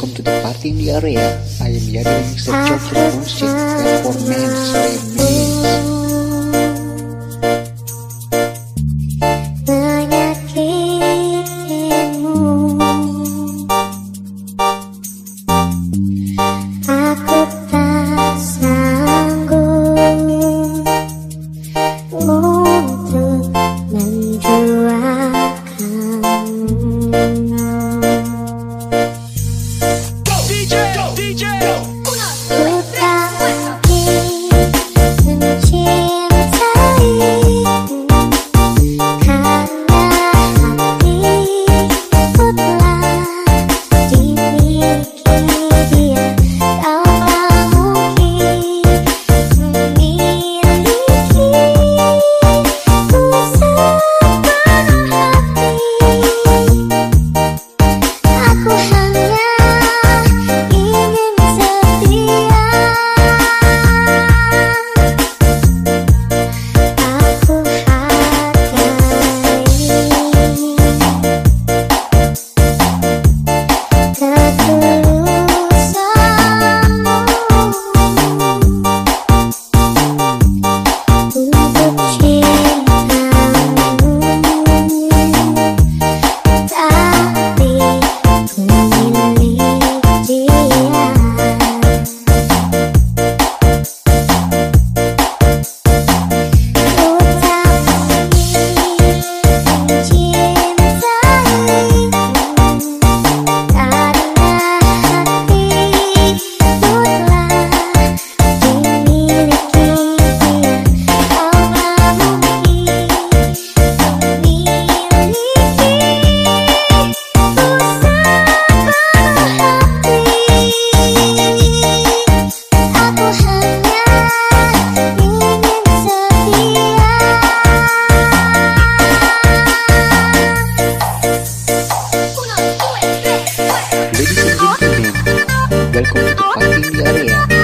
Welcome to the party in the area. I am Yadi Mixer Chocolate Bullshit for men's Ladies and gentlemen, welcome to the Party area.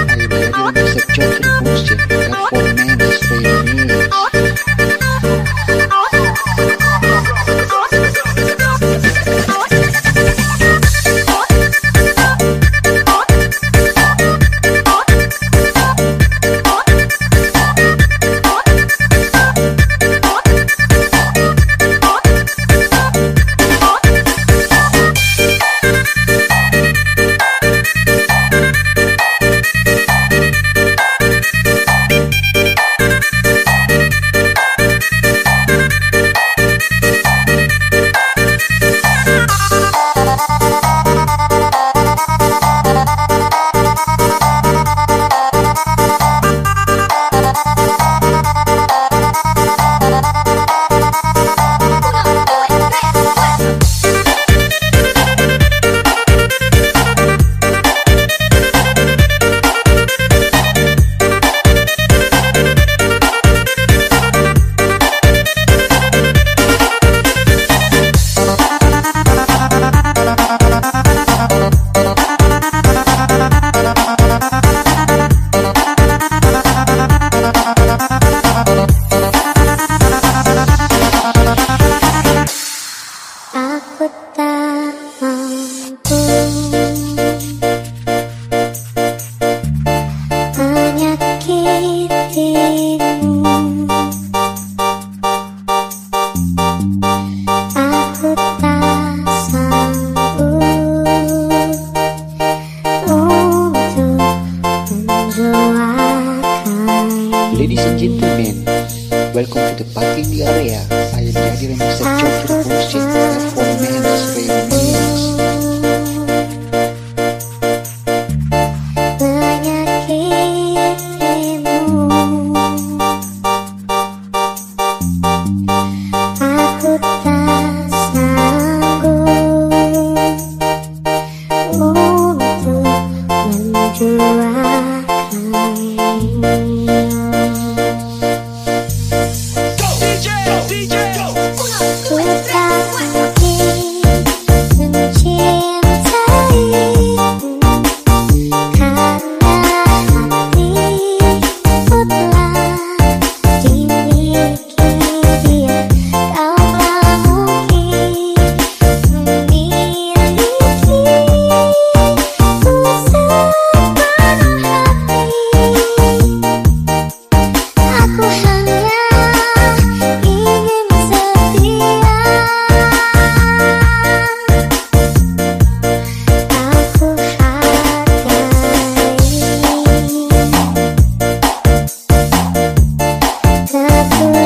tepatin di area. Not to